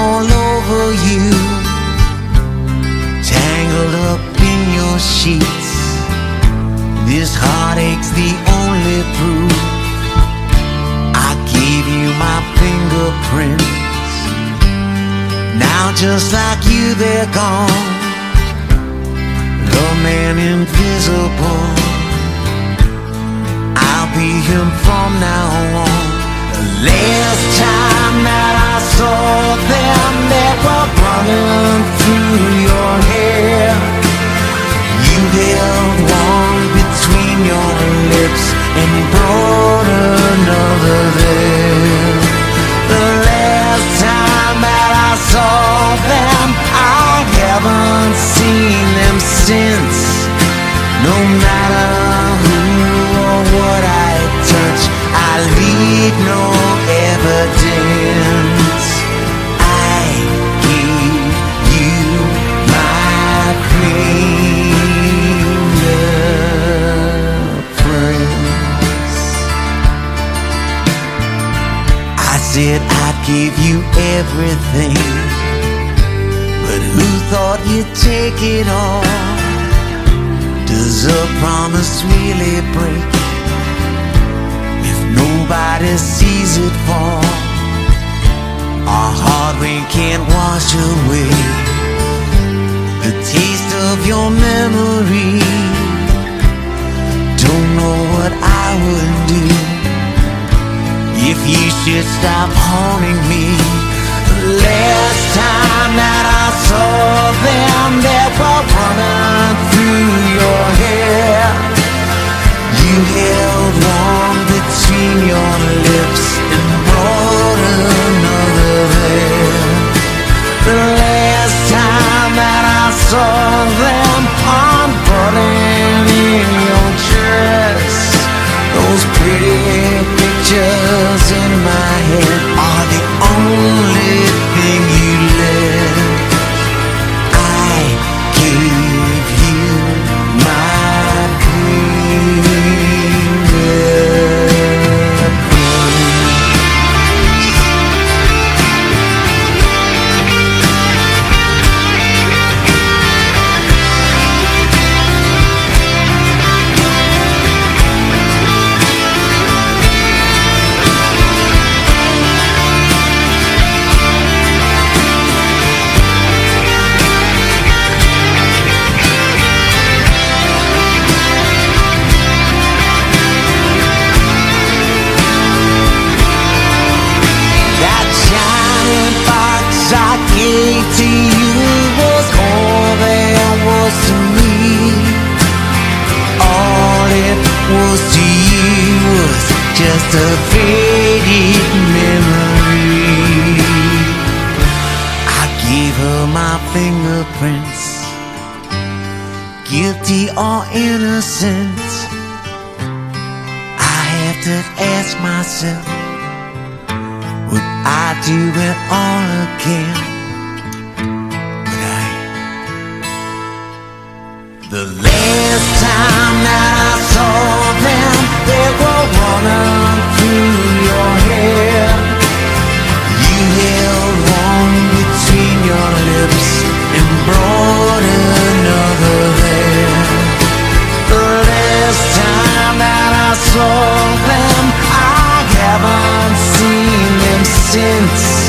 all over you, tangled up in your sheets. This heartache's the only proof. I gave you my fingerprints. Now just like you, they're gone. The man invisible. I'll be him from now on. Through your hair. You held one between your lips and brought another there. The last time that I saw them, I haven't seen them since. No matter who or what I touch, I leave no evidence. Said I'd give you everything, but who thought you'd take it all? Does a promise really break if nobody sees it fall? Our hard rain can't wash away the taste of your memory. Don't know what I would do if you should stop haunting me. The last time that I saw them, they were running through your hair. You held one between your lips and brought another there. The last time that I saw them, I'm burning in your dress. Those pretty pictures in my head are the only just a faded memory. I gave her my fingerprints, guilty or innocent. I have to ask myself. Would I do it all again? Would I? The last time that I them